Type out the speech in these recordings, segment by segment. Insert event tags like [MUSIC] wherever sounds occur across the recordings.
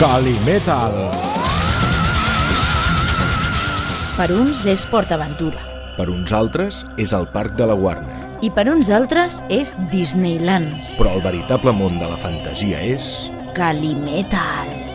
Calimetal. Per uns és PortAventura. Per uns altres és el Parc de la Warner. I per uns altres és Disneyland. Però el veritable món de la fantasia és... Calimetal.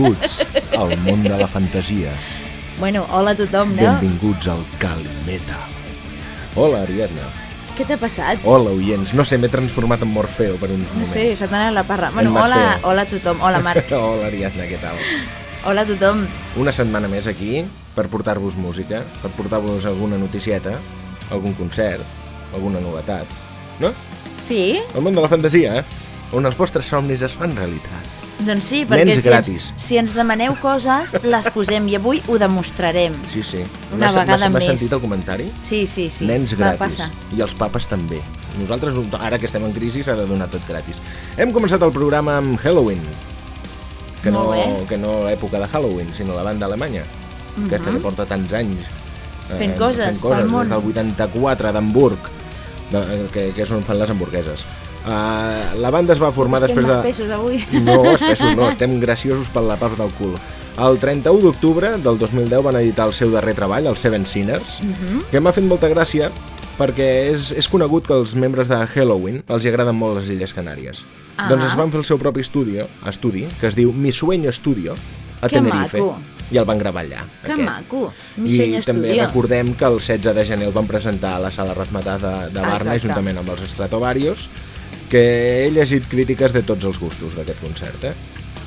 Benvinguts al món de la fantasia. Bueno, hola a tothom, no? Benvinguts al Calimeta. Hola, Ariadna. Què t'ha passat? Hola, oients. No sé, m'he transformat en Morfeo per un moment. No sé, s'ha anat la parra. Bueno, hola, hola a tothom. Hola, Marc. [LAUGHS] hola, Ariadna, què tal? Hola a tothom. Una setmana més aquí per portar-vos música, per portar-vos alguna noticieta, algun concert, alguna novetat, no? Sí. El món de la fantasia, eh? on els vostres somnis es fan realitat. Doncs sí, perquè Nens si gratis. ens, si ens demaneu coses, les posem i avui ho demostrarem. Sí, sí. Una M'has- vegada m'has- més. M'has sentit el comentari? Sí, sí, sí. Nens Va, gratis. passa. I els papes també. Nosaltres, ara que estem en crisi, s'ha de donar tot gratis. Hem començat el programa amb Halloween. Que no, Molt bé. que no l'època de Halloween, sinó la banda alemanya. Aquesta que porta tants anys. eh, Mhm. Fent coses fent coses pel món. Des del 84 d'Hamburg, que, que és on fan les hamburgueses. Uh, la banda es va formar Estem després de... espessos avui. [LAUGHS] No, espessos no, estem graciosos per la part del cul. El 31 d'octubre del 2010 van editar el seu darrer treball, el Seven Sinners, que m'ha fet molta gràcia perquè és, és conegut que els membres de Halloween els hi agraden molt les Illes Canàries. Ah. Doncs es van fer el seu propi estudi, estudi que es diu Mi Sueño Studio, a Que Tenerife. maco. I el van gravar allà. Que aquest. maco. Mi I també estudio. recordem que el 16 de gener el van presentar a la sala Razmatà de, de Barna, Exacte. juntament amb els Stratovarius, que he llegit crítiques de tots els gustos d'aquest concert, eh?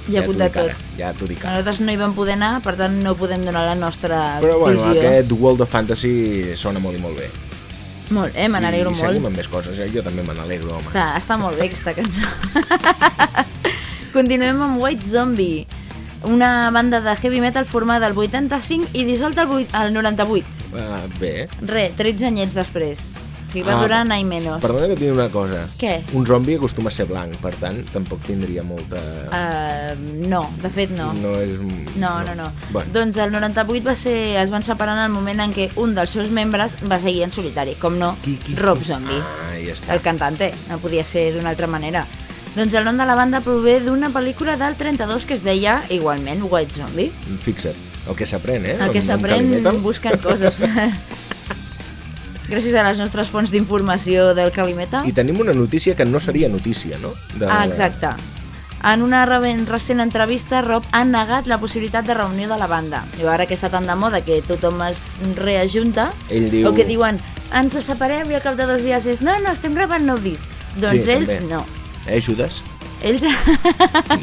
Ja t'ho apuntat dic ara, tot. Ja t'ho dic ara. Nosaltres no hi vam poder anar, per tant no podem donar la nostra Però bueno, visió. aquest World of Fantasy sona molt i molt bé. Molt bé, me n'alegro I molt. seguim amb més coses, eh? jo també me n'alegro, home. Està, està molt bé aquesta cançó. [LAUGHS] Continuem amb White Zombie, una banda de heavy metal formada al 85 i dissolta al, 8, al 98. Ah, bé. Re, 13 anyets després. Sigui, va Ah, durar un any menys. Perdona que digui una cosa. Què? Un zombi acostuma a ser blanc, per tant, tampoc tindria molta... Uh, no, de fet no. No és... No, no, no. Bueno, Doncs el 98 va ser, es van separar en el moment en què un dels seus membres va seguir en solitari, com no, Qui, qui? Rob Zombie, Ah, ja està. el cantante, no podia ser d'una altra manera. Doncs el nom de la banda prové d'una pel·lícula del 32 que es deia, igualment, White Zombie. Fixa't, el que s'aprèn, eh? El que s'aprèn buscant coses. [LAUGHS] [LAUGHS] Gràcies a les nostres fonts d'informació del Calimetal. I tenim una notícia que no seria notícia, no? De... Ah, exacte. En una re- recent entrevista, Rob ha negat la possibilitat de reunió de la banda. I ara que està tan de moda que tothom es reajunta, Ell diu- o que diuen ens separem i al cap de dos dies és no, no, estem gravant nou disc. Doncs Sí, ells també. no. Eh, Judas? Ells...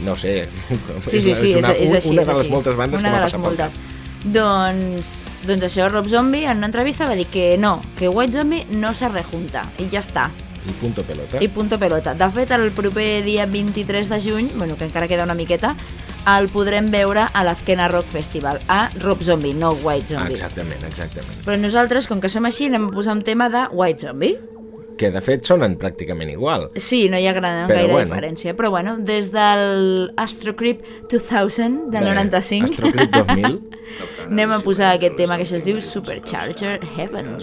No sé. sí, sí, sí, és, una, és així. una és de les així. moltes bandes una que va les passar pel moltes. cap. Doncs, doncs això, Rob Zombie en una entrevista va dir que no, que White Zombie no se rejunta i ja està. I punto pelota. I punto pelota. De fet, el proper dia 23 de juny, bueno, que encara queda una miqueta, el podrem veure a l'Azkena Rock Festival, a Rob Zombie, no White Zombie. exactament, exactament. Però nosaltres, com que som així, anem a posar un tema de White Zombie. Que de fet sonen pràcticament igual. Sí, no hi ha gran, Però gaire bueno. diferència, però bueno, des del Astro Creep 2000 del Bé, 95 Astroclip 2000. anem a posar aquest tema que això es diu Supercharger Heaven.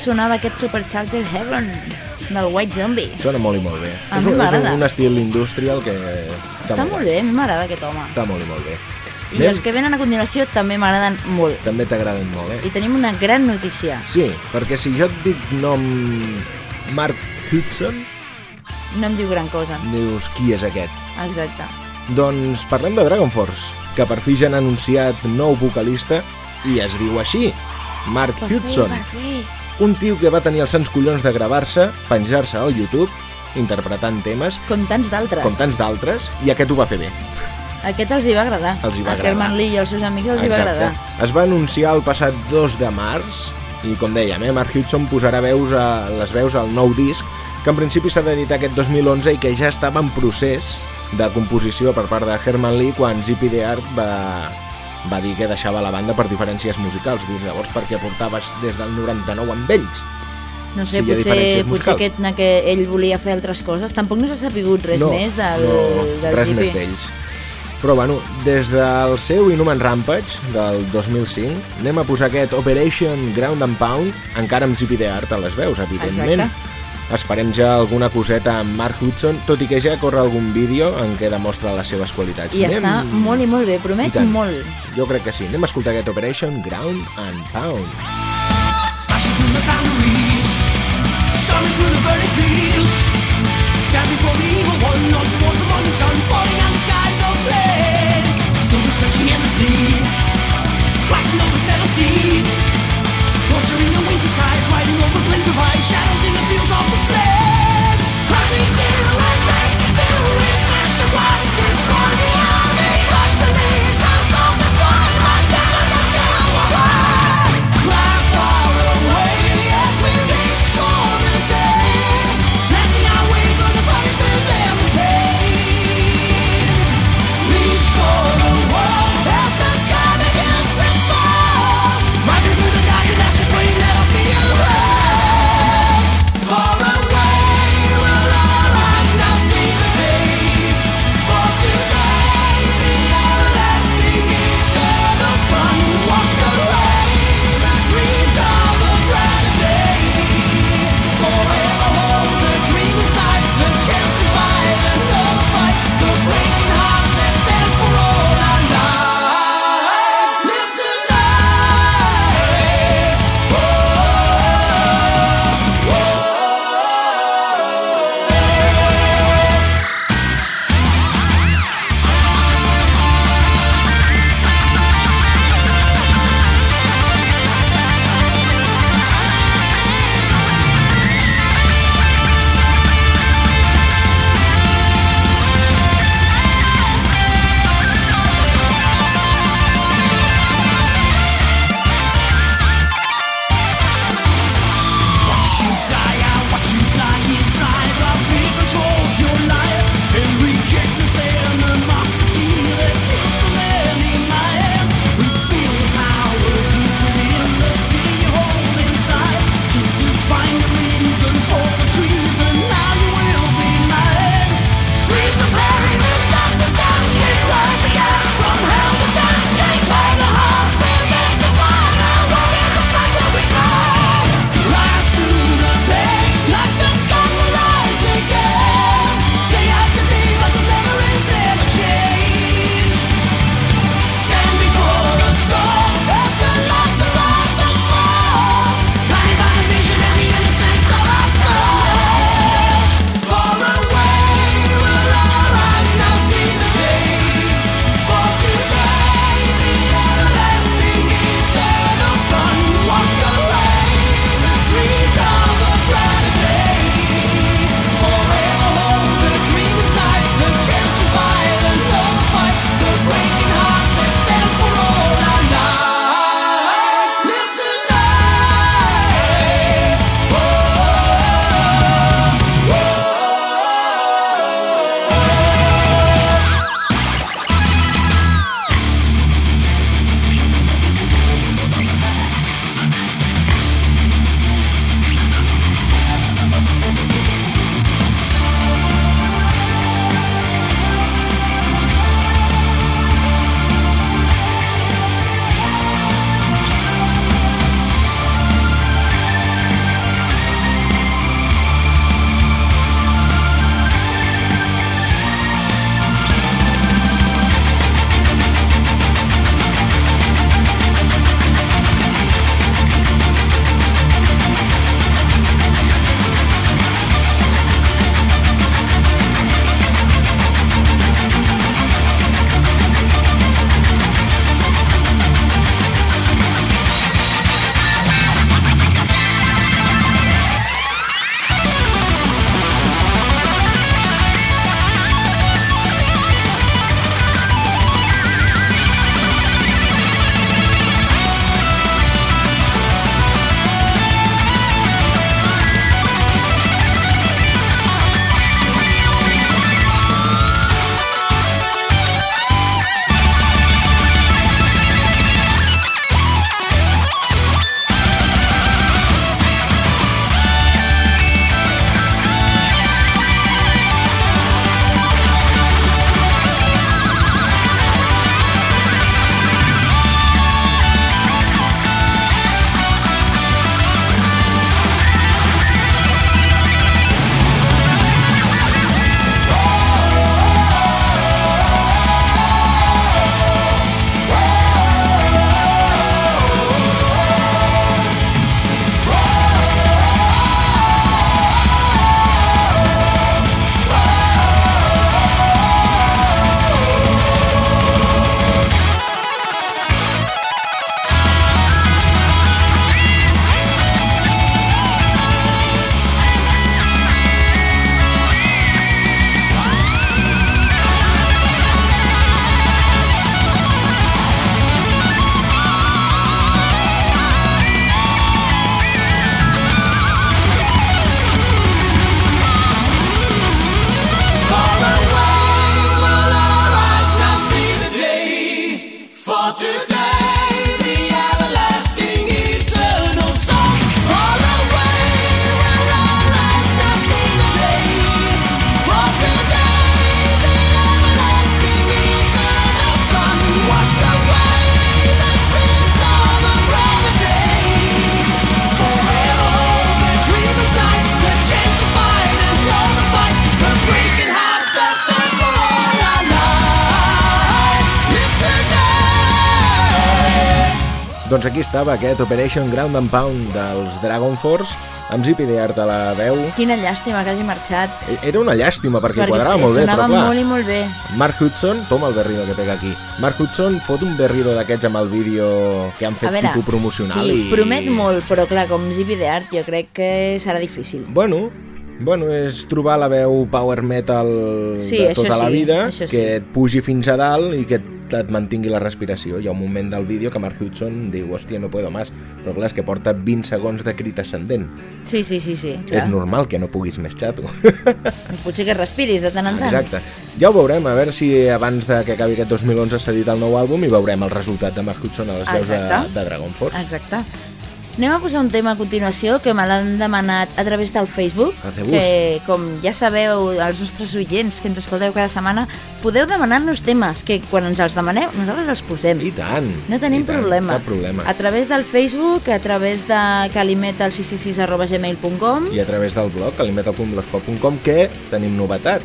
Sonava aquest Supercharger Heaven del White Zombie. Sona molt i molt bé. A és, mi un, és un, estil industrial que està, Està molt bé, a mi m'agrada aquest home. Està molt i molt bé. I els que venen a continuació també m'agraden molt. També t'agraden molt, eh? I tenim una gran notícia. Sí, perquè si jo et dic nom Mark Hudson, No em diu gran cosa. dius qui és aquest? Exacte. Doncs parlem de Dragon Force, que per fi ja han anunciat nou vocalista i es diu així, Mark Per fi, Hudson. per fi. Un tio que va tenir els sants collons de gravar-se, penjar-se al YouTube, interpretant temes, Com tants d'altres. com tants d'altres, i aquest ho va fer bé. Aquest els hi va agradar. Els hi va a agradar. Herman Lee i els seus amics els hi va agradar. Es va anunciar el passat 2 de març i com dèiem, eh, Mark Hudson posarà veus a, les veus al nou disc que en principi s'ha d'editar aquest 2011 i que ja estava en procés de composició per part de Herman Lee quan the Art va, va dir que deixava la banda per diferències musicals. Dius, llavors per què portaves des del 99 amb ells? No sé, ha potser, potser aquest, que ell volia fer altres coses. Tampoc no s'ha sapigut res no, més del, no, del res més d'ells. Però bueno, des del seu Inhuman Rampage del 2005 anem a posar aquest Operation Ground and Pound encara amb Zippy the Art a les veus, evidentment. Exacte. Esperem ja alguna coseta amb Mark Hudson, tot i que ja corre algun vídeo en què demostra les seves qualitats. I està molt i molt bé, promet molt. Jo crec que sí. Anem a escoltar aquest Operation Ground and Pound. Smashing through the boundaries, storming through the burning Doncs aquí estava aquest Operation Ground and Pound dels Dragon Force, amb Zippy Art a la veu. Quina llàstima que hagi marxat. E- Era una llàstima perquè, perquè quadrava sí, molt bé, però clar, molt i molt bé. Mark Hudson, toma el berrido que pega aquí. Mark Hudson fot un berrido d'aquests amb el vídeo que han fet a veure, tipus promocional sí, i... promet molt, però clar, com Zippy de Art jo crec que serà difícil. Bueno, bueno, és trobar la veu power metal Sí, de tota la sí, vida, sí. que et pugi fins a dalt i que et et mantingui la respiració. Hi ha un moment del vídeo que Mark Hudson diu, hòstia, no puedo más. Però clar, és que porta 20 segons de crit ascendent. Sí, sí, sí, sí. És Clar. normal que no puguis més xato. [LAUGHS] Potser que respiris de tant en tant. Exacte. Ja ho veurem, a veure si abans de que acabi aquest 2011 s'ha dit el nou àlbum i veurem el resultat de Mark Hudson a les veus de, de Dragon Force. Exacte. Anem a posar un tema a continuació que me l'han demanat a través del Facebook, Hacebús. que com ja sabeu, els nostres oients que ens escolteu cada setmana, podeu demanar-nos temes, que quan ens els demaneu nosaltres els posem. I tant. No tenim tant, problema. Cap problema. A través del Facebook, a través de calimetal666.gmail.com I a través del blog, alimetal.blogspot.com, que tenim novetat.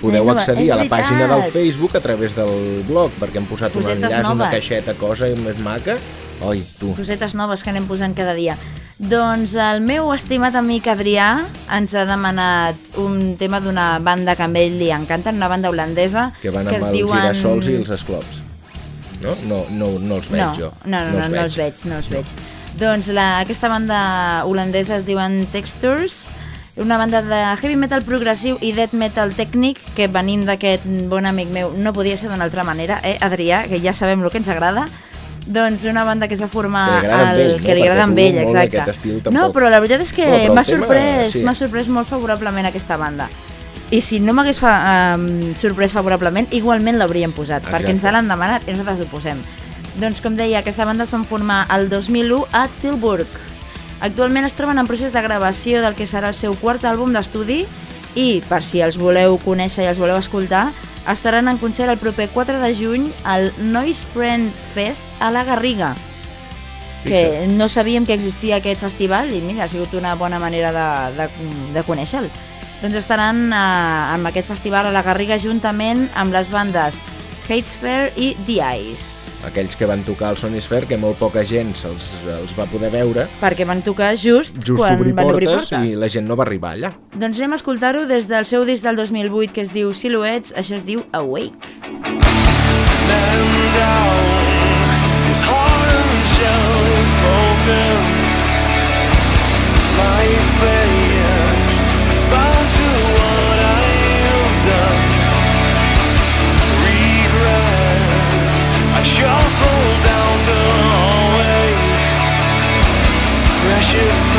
Podeu nova- accedir a la pàgina del Facebook a través del blog, perquè hem posat un Cosetes enllaç, una noves. caixeta, cosa més maca. Oi, tu. cosetes noves que anem posant cada dia. Doncs el meu estimat amic Adrià ens ha demanat un tema d'una banda que a ell li encanta, una banda holandesa Que van que amb es els diuen... girassols i els esclops. No? No, no, no els veig no, jo. No, no, no, no, els veig, no els veig. Doncs la, aquesta banda holandesa es diuen Textures, una banda de heavy metal progressiu i death metal tècnic que venint d'aquest bon amic meu no podia ser d'una altra manera, eh, Adrià, que ja sabem el que ens agrada, doncs una banda que es va formar Que li agrada amb ell, no? que li agrada amb ell, exacte. tampoc. No, però la veritat és que No, el m'ha tema, sorprès, sí. sorprès molt favorablement aquesta banda. I si no m'hagués fa, um, sorprès favorablement, igualment l'hauríem posat, Exacte. perquè ens l'han demanat i nosaltres ho posem. Doncs com deia, aquesta banda es van formar el 2001 a Tilburg. Actualment es troben en procés de gravació del que serà el seu quart àlbum d'estudi i, per si els voleu conèixer i els voleu escoltar, estaran en concert el proper 4 de juny al Noise Friend Fest a la Garriga. Que no sabíem que existia aquest festival i mira, ha sigut una bona manera de, de, de conèixer-lo. Doncs estaran eh, amb aquest festival a la Garriga juntament amb les bandes Hatesphere i The Eyes Aquells que van tocar al Sonisphere, que molt poca gent se'ls els va poder veure, perquè van tocar just, just quan obrir van obrir portes, i la gent no va arribar allà. Doncs anem a escoltar-ho des del seu disc del 2008 que es diu Silhouettes, això es diu Awake. His heart and shell is broken. My fate Precious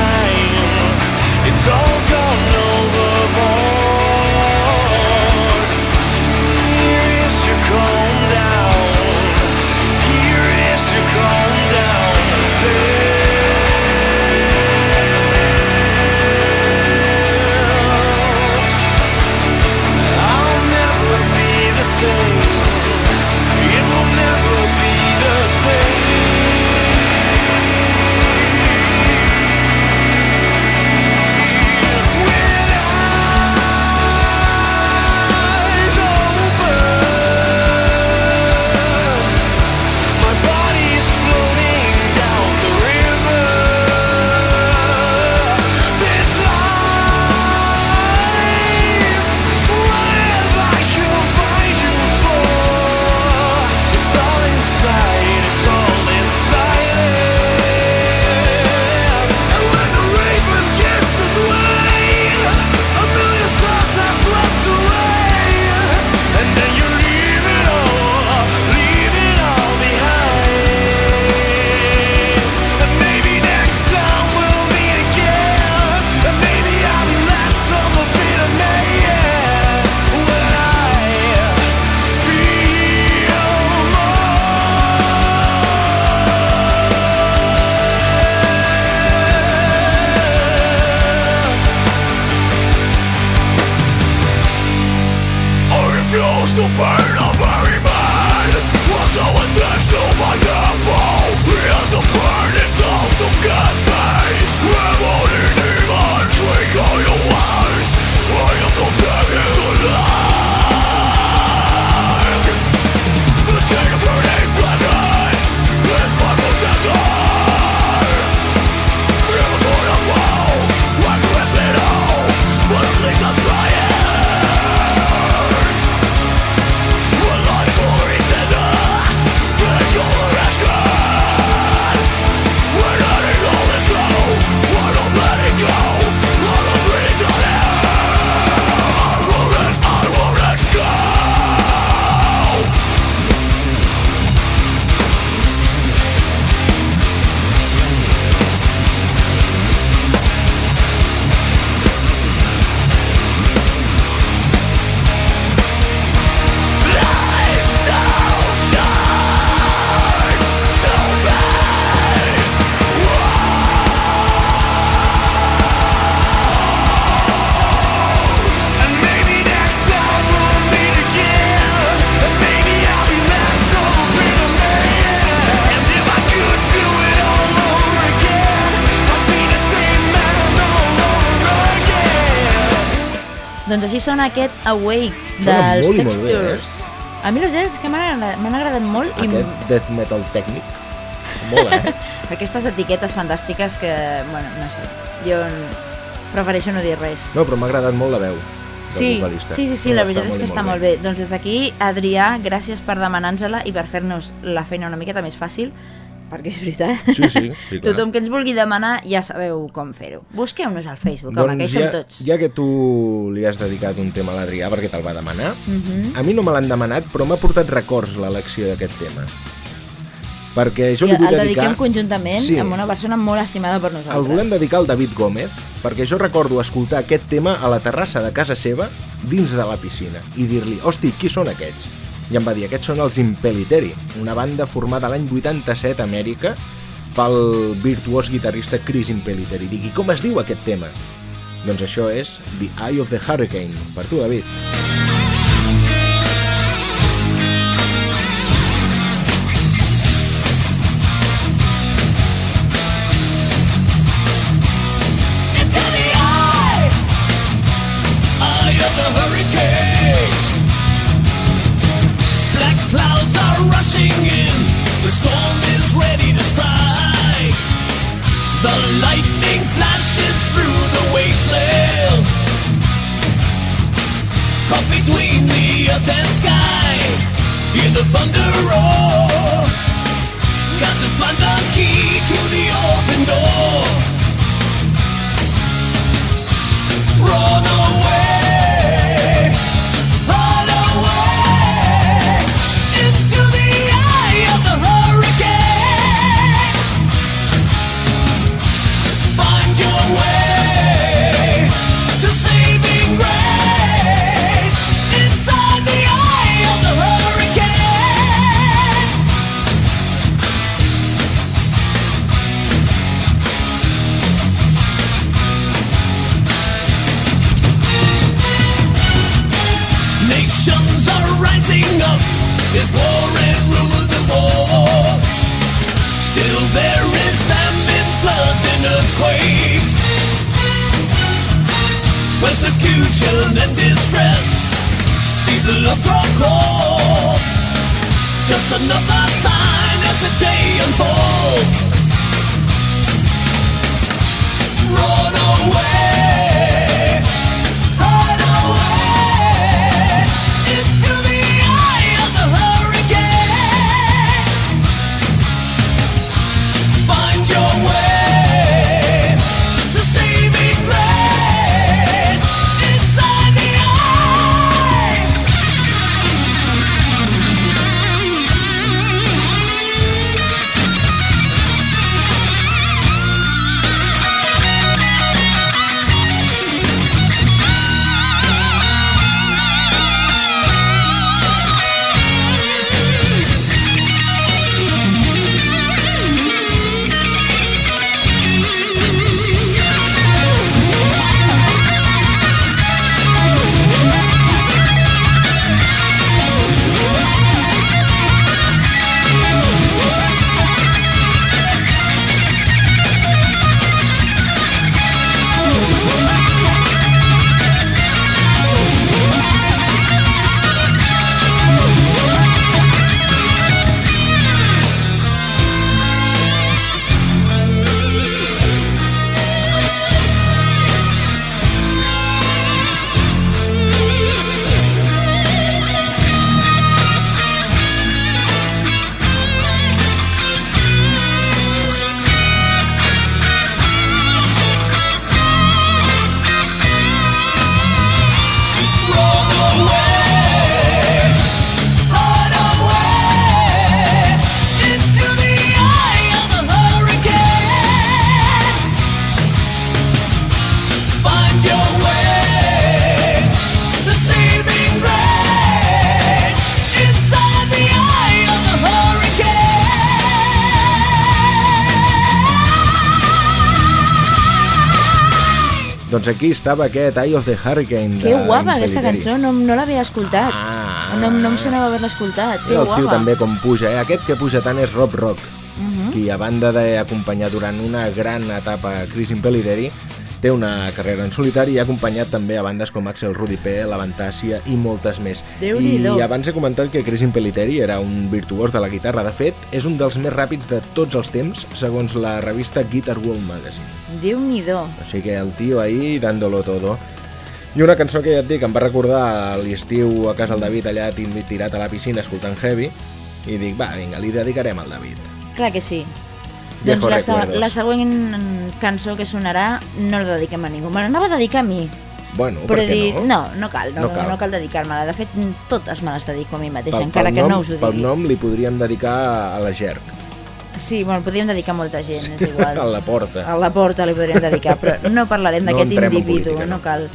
Sona aquest Awake dels molt i molt bé, Textures. A mi veritat és que m'han agradat, agradat molt i Aquest death metal tècnic. Mola, [LAUGHS] eh? aquestes etiquetes fantàstiques que, bueno, no sé, jo prefereixo no dir res. No, però m'ha agradat molt la veu Sí, vocalista. sí, sí, sí, No, la veritat és molt que i està molt bé. Doncs des d'aquí, Adrià, gràcies per demanar-nos-la i per fer-nos la feina una miqueta més fàcil, perquè és veritat. Sí, sí, sí, clar. [LAUGHS] Tothom que ens vulgui demanar ja sabeu com fer-ho. Busqueu-nos al Facebook, home, que hi Doncs som ja, tots. ja que tu li has dedicat un tema a l'Adrià perquè te'l va demanar, Mhm. a mi no me l'han demanat, però m'ha portat records l'elecció d'aquest tema. Perquè jo I li vull el dedicar... dediquem conjuntament Sí. amb una persona molt estimada per nosaltres. El volem dedicar al David Gómez, perquè jo recordo escoltar aquest tema a la terrassa de casa seva, dins de la piscina, i dir-li, hosti, qui són aquests? I em va dir, aquests són els Impeliteri, una banda formada l'any 87 a Amèrica pel virtuós guitarrista Chris Impeliteri. Dic, i com es diu aquest tema? Doncs això és The Eye of the Hurricane, per tu, David. into between the earth and sky. Hear the thunder roar. Got to find the key to the open door. Run Persecution and distress. See the love grow cold. Just another sign as the day unfolds. Doncs aquí estava aquest Eye of the Hurricane Que guapa aquesta cançó, no, no l'havia escoltat. Ah. no, no em sonava haver-la escoltat. Que el guapa. tio també com puja, eh? Aquest que puja tant és Rob Rock, Mhm. qui a banda d'acompanyar durant una gran etapa Chris Impeliteri, Té una carrera en solitari i ha acompanyat també a bandes com Axel Rudy P, La Ventàcia i moltes més. I abans he comentat que Chris Impeliteri era un virtuós de la guitarra. De fet, és un dels més ràpids de tots els temps, segons la revista Guitar World Magazine. Déu-n'hi-do. O sigui que el tio ahí dándolo todo. I una cançó que ja et dic, em va recordar l'estiu a casa del David allà tirat a la piscina escoltant Heavy i dic, va, vinga, li dedicarem al David. Clar que sí. Doncs la, recuerdos. la següent cançó que sonarà no la dediquem a ningú. Me l'anava a dedicar a mi, Bueno, però per què dit, no? no, no cal, no, No cal. no cal dedicar-me-la. De fet, totes me les dedico a mi mateixa, Pel- encara pel que nom, no us ho Pel digui. nom li podríem dedicar a la Gerc, Sí, bueno, podríem dedicar a molta gent, és [LAUGHS] igual. a la porta. A la porta li podríem dedicar, però no parlarem [LAUGHS] No d'aquest individu, política, no. no cal.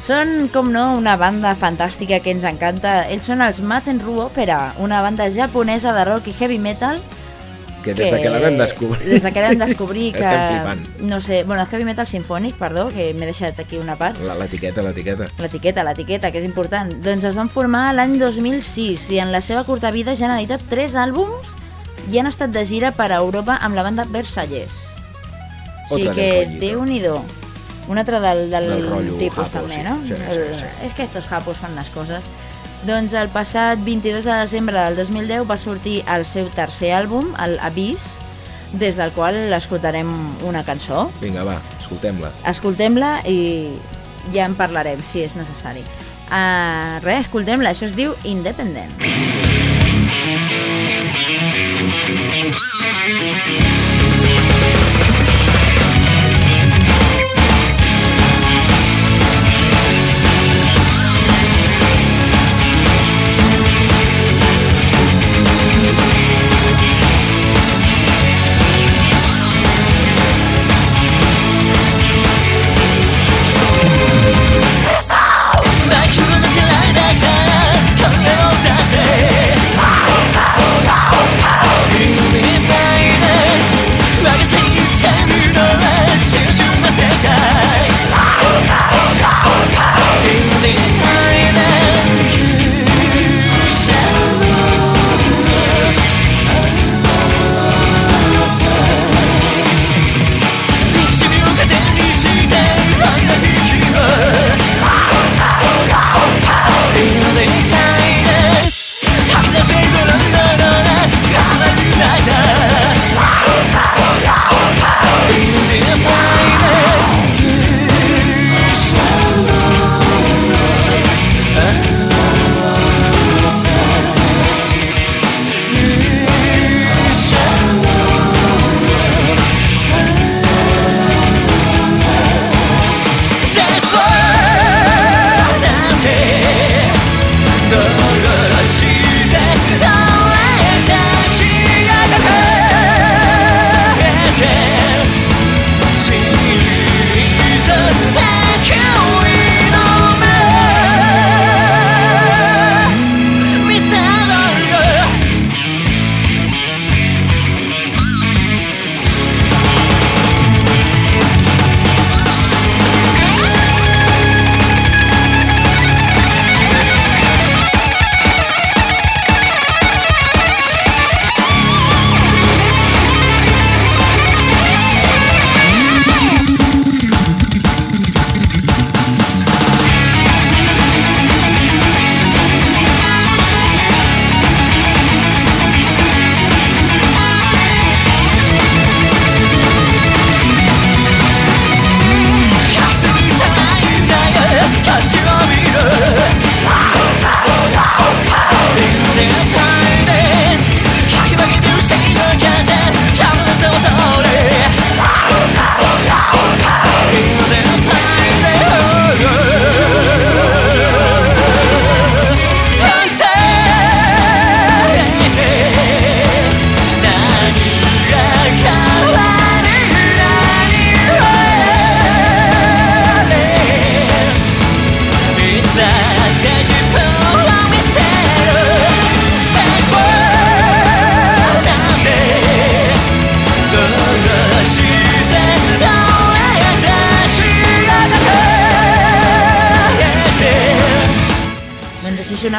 Són, com no, una banda fantàstica que ens encanta. Ells són els Maten Ru Opera, una banda japonesa de rock i heavy metal Que des de que la vam descobrir... Des de que vam descobrir [LAUGHS] que... No sé, bueno, heavy metal sinfònic, perdó, que m'he deixat aquí una part. La- L'etiqueta, l'etiqueta. L'etiqueta, l'etiqueta, que és important. Doncs es van formar l'any 2006 i en la seva curta vida ja han editat 3 àlbums i han estat de gira per a Europa amb la banda Versalles. O sigui que, rollito. déu-n'hi-do. Un altre del, del, Del tipus japo, també, sí. no? Sí, sí, El- sí. És que estos japos fan les coses. Doncs el passat 22 de desembre del 2010 va sortir el seu tercer àlbum, el Abyss, des del qual escoltarem una cançó. Vinga, va, escoltem-la. Escoltem-la i ja en parlarem, si és necessari. Uh, res, escoltem-la, això es diu Independent. Magazines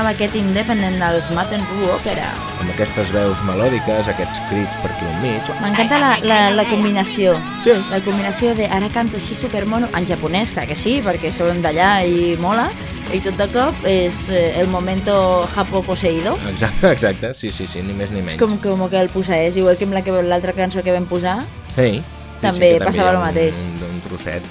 sonava aquest independent dels Maten Ru Opera. Amb aquestes veus melòdiques, aquests crits per aquí al mig. M'encanta la, la, la combinació. Sí. La combinació de ara canto així supermono en japonès, clar que sí, perquè són d'allà i mola, i tot de cop és eh, el momento Japó poseído. Exacte, exacte, sí, sí, sí, ni més ni menys. Com, com que el posseeix, igual que amb la que- l'altra cançó que vam posar. Sí, També que passava hi ha el mateix. Un, un, un trosset.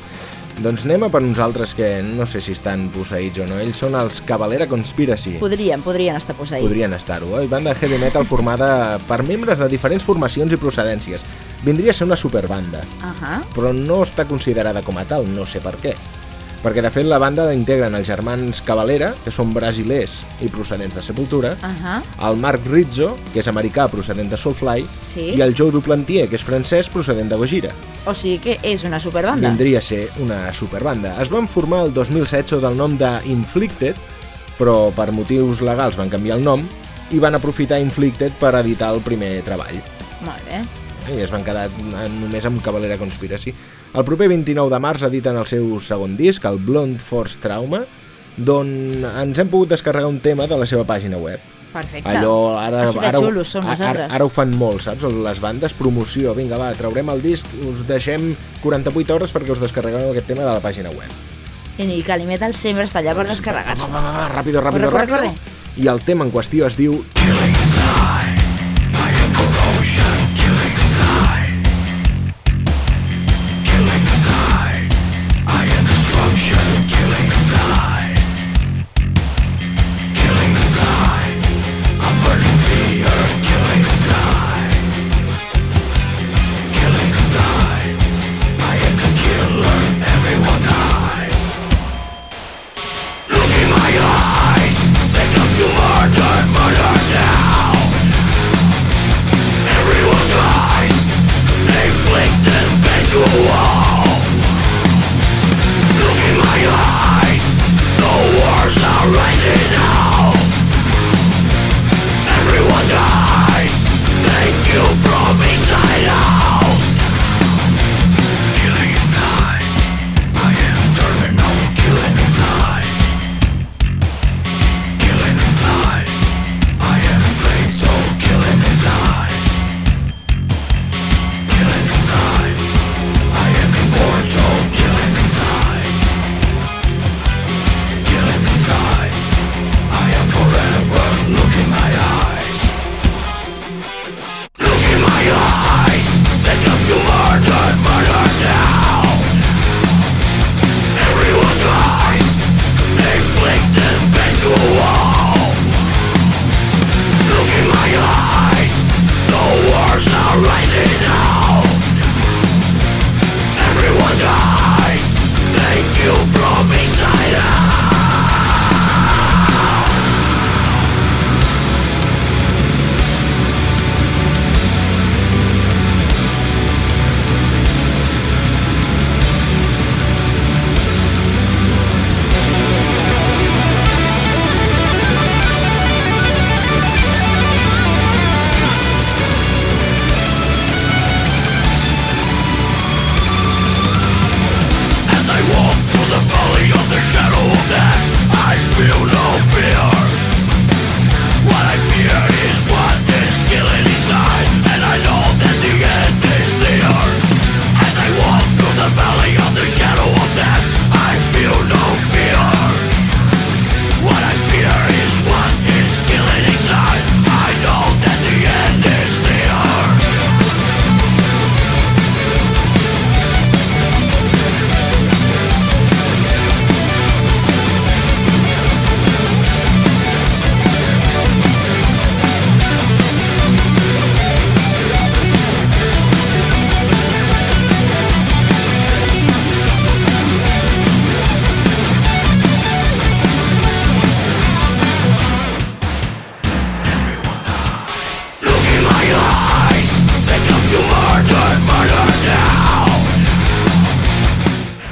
Doncs anem a per uns altres que no sé si estan posseïts o no. Ells són els Cavalera Conspiracy. Podrien, podrien estar posseïts. Podrien estar-ho, eh? Banda heavy metal formada per membres de diferents formacions i procedències. Vindria a ser una superbanda, Ahà. però no està considerada com a tal, no sé per què. Perquè, de fet, la banda integren els germans Cavalera, que són brasilers i procedents de Sepultura, Ahà. el Marc Rizzo, que és americà procedent de Soulfly, Sí. i el Joe Duplantier, que és francès procedent de Gojira. O sigui que és una superbanda. Vindria a ser una superbanda. Es van formar el 2007 sota el nom de Inflicted, però per motius legals van canviar el nom i van aprofitar Inflicted per editar el primer treball. Molt bé. I es van quedar només amb Cavalera Conspiracy. El proper 29 de març editen el seu segon disc, el Blonde Force Trauma, d'on ens hem pogut descarregar un tema de la seva pàgina web. Perfecte. Allò, ara, Així de ara, xulos som ara, nosaltres. ara ho fan molt, saps? Les bandes, promoció, vinga, va, traurem el disc, us deixem 48 hores perquè us descarregueu aquest tema de la pàgina web. I Calimetal sempre està allà per descarregar. Va, va, va, va, ràpido, ràpido, Corre, ràpido. corre. I el tema en qüestió es diu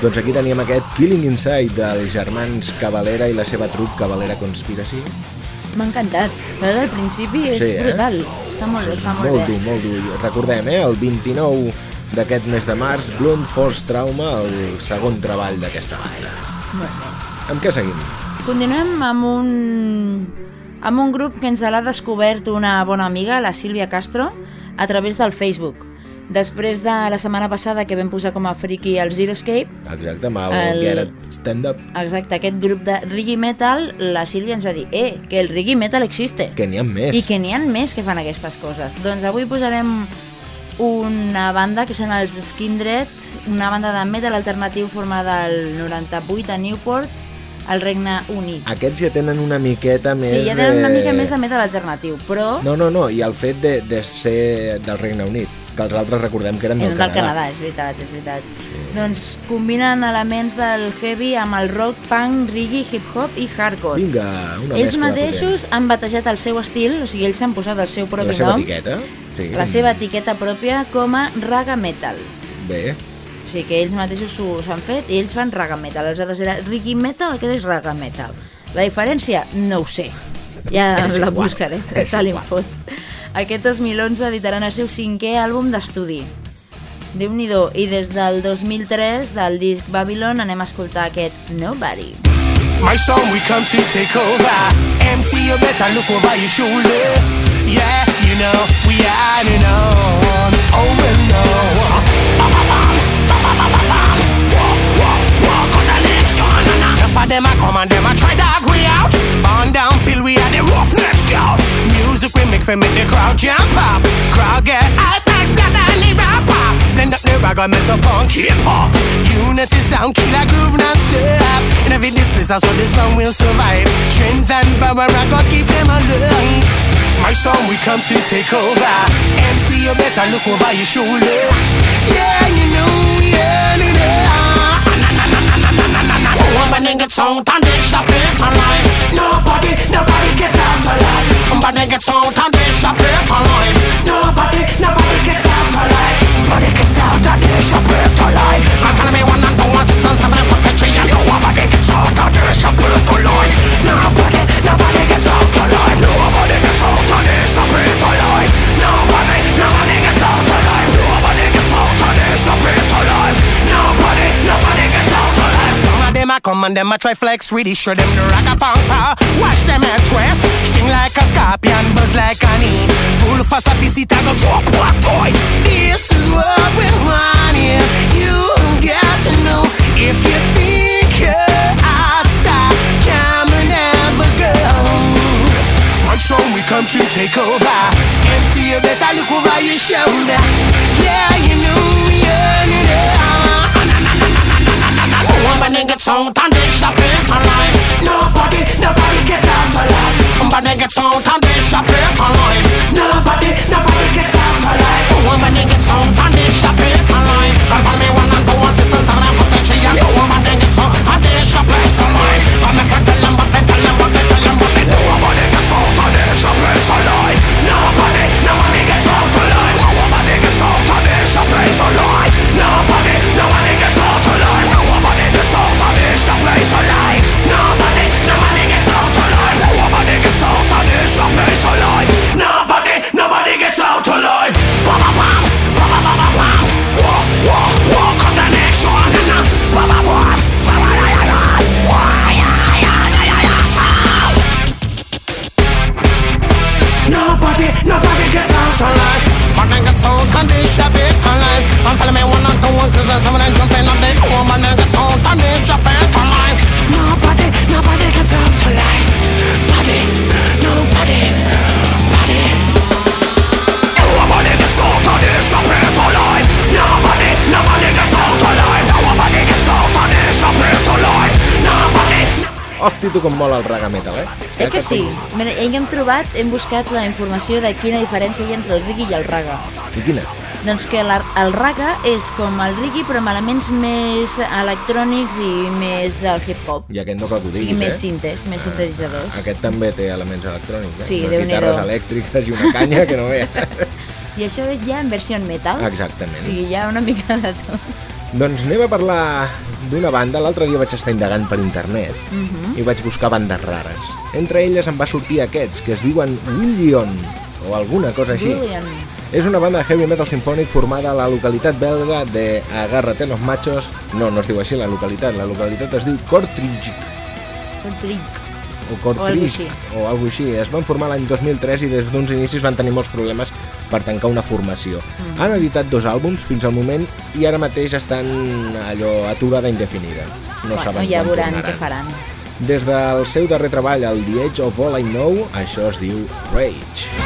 Doncs aquí teníem aquest Killing Inside dels germans Cavalera i la seva truc Cavalera Conspiracy. M'ha encantat. Sobretot al principi és Sí, eh? brutal. Està molt bé, està molt, Molt bé. dur, molt dur. Recordem, eh? El 29 d'aquest mes de març, Blunt Force Trauma, el segon treball d'aquesta banda. Molt bé. Amb què seguim? Continuem amb un, amb un grup que ens l'ha descobert una bona amiga, la Sílvia Castro, a través del Facebook. Després de la setmana passada que vam posar com a friki el Zero Escape, Exacte, amb el, El-. Stand Up, exacte, aquest grup de reggae metal, la Sílvia ens va dir eh, que el reggae metal existe. que n'hi ha més. I que n'hi ha més que fan aquestes coses. Doncs avui posarem una banda que són els Skindred, una banda de metal alternatiu formada al 98 a Newport, al Regne Unit. Aquests ja tenen una miqueta més Sí, ja tenen una de- mica més de metal alternatiu, però No, no, no, i el fet de, de ser del Regne Unit, que els altres recordem que eren del, eren del Canadà, és veritat, és veritat. Doncs combinen elements del heavy amb el rock, punk, reggae, hip-hop i hardcore. Vinga, una ells mateixos han batejat el seu estil, o sigui, ells s'han posat el seu propi La seva nom, etiqueta. Sí. la seva etiqueta pròpia com a raga metal. Bé, sigui que ells mateixos s'ho s'han fet i ells fan raga metal. Els altres era reggae metal, aquest és raga metal. La diferència? No ho sé. Ja la buscaré, [LAUGHS] se li fot. Aquest 2011 editaran el seu cinquè àlbum d'estudi. déu nhi I des del 2003, del disc Babylon, anem a escoltar aquest Nobody. My son, we come to take over. MC, you better look over your shoulder. Yeah, you know, we are on. Oh, for make the crowd jump up. Crowd get hot as blood and the rap up. Blend up the ragga metal punk hip hop. Unity sound killer groove non-stop. In every this place, that's what this song will survive. Strength and power, I gotta keep them alive. My song, we come to take over. MC, you better look over your shoulder. Yeah, you know, yeah, you know. Nobody gets out and they shop it online. Nobody, nobody gets out alive. Nobody gets out and they shop it online. Nobody, nobody gets out alive. Nobody gets out and they shop it alive. I'm gonna be one and two, one, six, and seven, and fuck three, and nobody gets out and they shop it alive. Nobody, nobody gets out alive. Nobody gets out and they shop it alive. Nobody, nobody gets out alive. Nobody gets out and they shop it alive. Nobody, nobody. A come and them a try flex it. Show them the ragga pampa. Watch them a twist. Sting like a scorpion, buzz like an e. Full of sophisticate, go drop what toy. This is what we want here. You got to know if you think you're stop, come and never go. My song we come to take over. MC, you better look over your shoulder. Yeah, you know, you know. Nobody gets out and they shop it online. Nobody, nobody gets out alive. Nobody gets out and they shop it online. Nobody, nobody gets Hosti, tu com mola el raga metal, eh? Eh que sí? Ja hem trobat, hem buscat la informació de quina diferència hi ha entre el reggae i el raga. I quina? Doncs que la, el raga és com el reggae però amb elements més electrònics i més del hip-hop. I aquest no cal que ho diguis, més eh? sintes, més sintetitzadors. Aquest també té elements electrònics, eh? Sí, Unes guitarres elèctriques i una canya que no ve. [LAUGHS] I això és ja en versió en metal. Exactament. O sigui, ha una mica de tot. Doncs anem a parlar d'una banda. L'altre dia vaig estar indagant per internet Mhm. i vaig buscar bandes rares. Entre elles em va sortir aquests, que es diuen Willion, o alguna cosa així. Julian. És una banda de heavy metal sinfònic formada a la localitat belga de Agárrate los machos. No, no es diu així la localitat, la localitat es diu Kortrijk. Cortric. o Cort O algo així. o alguna així. Es van formar l'any 2003 i des d'uns inicis van tenir molts problemes per tancar una formació. Mm. Han editat dos àlbums fins al moment i ara mateix estan allò aturada indefinida. No bueno, saben ja quan veuran tornaran. què faran. Des del seu darrer treball, el The Edge of All I Know, això es diu Rage.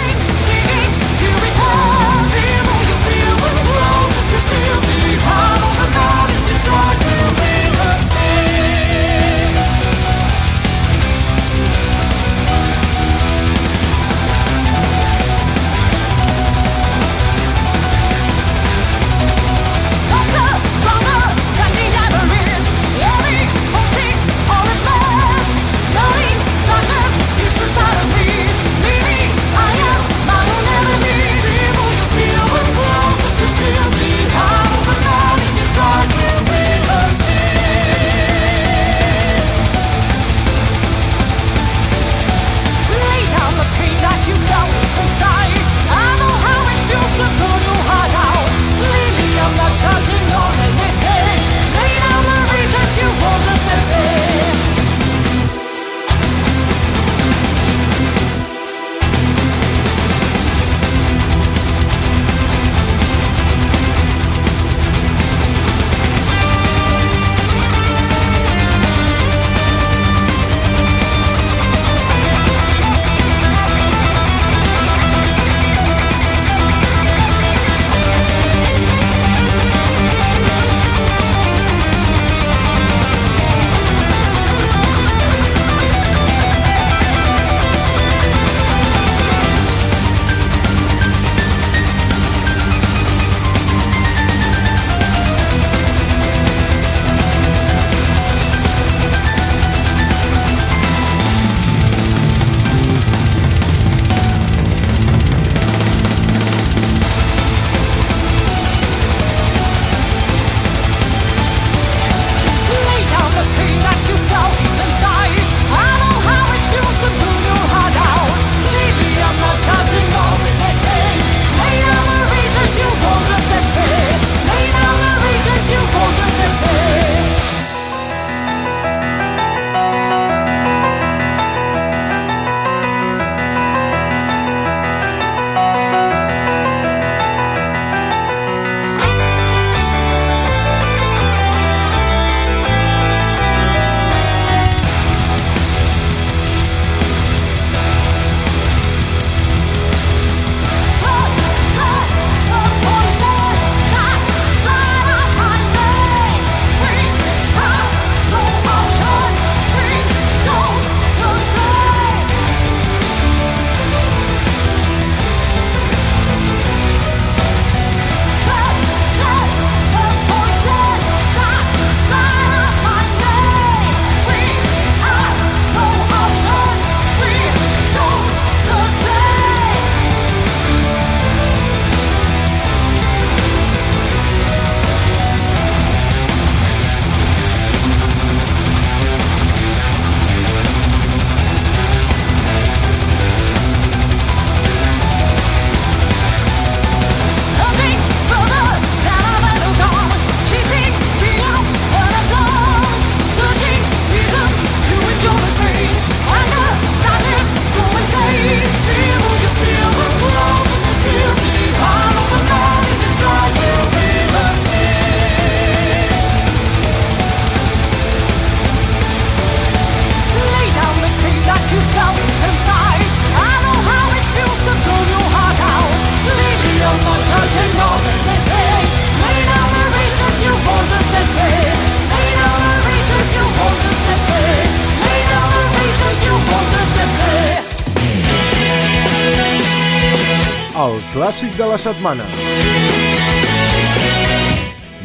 Setmana.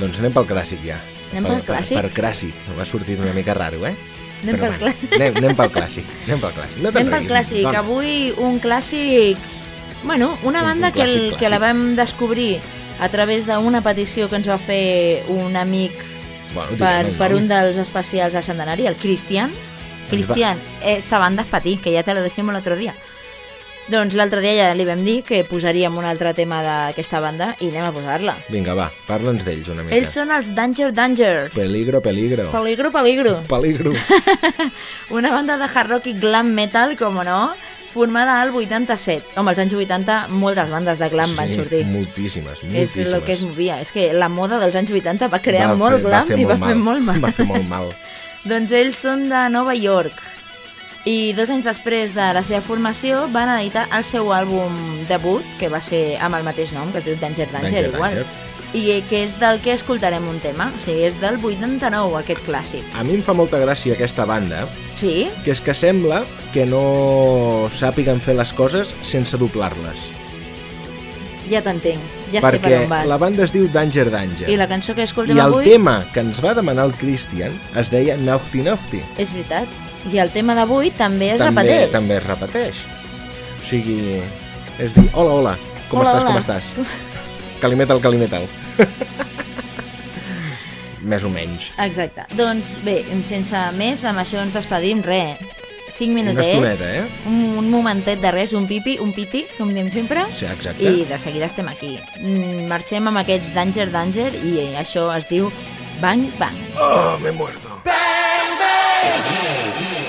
Doncs anem pel clàssic ja. Anem pel clàssic? Per, per clàssic. M'ha sortit una mica raro, eh? Anem Però pel bueno, clàssic. Anem, anem pel clàssic. Anem pel clàssic. No Anem pel clàssic. dona. Avui un clàssic... Bueno, una Un banda que, el, clàssic, que la vam descobrir a través d'una petició que ens va fer un amic Bueno, per, per un dels especials del centenari, el Cristian. Cristian, esta banda es para ti, que ya te lo dijimos el otro día. Doncs l'altre dia ja li vam dir que posaríem un altre tema d'aquesta banda i anem a posar-la. Vinga, va, parla'ns d'ells una mica. Ells són els Danger Danger. Peligro, peligro. Peligro, peligro. [LAUGHS] [LAUGHS] Peligro. Una banda de hard rock i glam metal, com no, formada al 87. Home, als anys 80 moltes bandes de glam van sortir. moltíssimes, És moltíssimes. el que es movia. És que la moda dels anys 80 va crear Va molt fer- glam fer i va molt fer molt mal. Va fer molt mal. [LAUGHS] Doncs ells són de Nova York i dos anys després de la seva formació van editar el seu àlbum debut, que va ser amb el mateix nom, que es diu Danger Danger, Danger, igual. Danger. I que és del que escoltarem un tema, o sigui, és del 89, aquest clàssic. A mi em fa molta gràcia aquesta banda, Sí? que és que sembla que no sàpiguen fer les coses sense doblar-les. Ja t'entenc, ja sé per perquè on vas. la banda es diu Danger Danger. I la cançó que escoltem I el avui tema que ens va demanar el Christian es deia Naughty Naughty. és veritat. I el tema d'avui també es també, repeteix. també es repeteix. O sigui, és dir, hola, hola, com Hola, estàs, hola. com estàs? Calimetal, calimetal. [LAUGHS] Més o menys. Exacte. Doncs bé, sense més, amb això ens despedim, re. 5 minutets. estoneta, eh? Un, un momentet de res, un pipi, un piti, com diem sempre. Sí, exacte. I de seguida estem aquí. Mm, Marxem amb aquests Danger Danger i això es diu Bang Bang. Oh, me muerto. Bang, Yeah.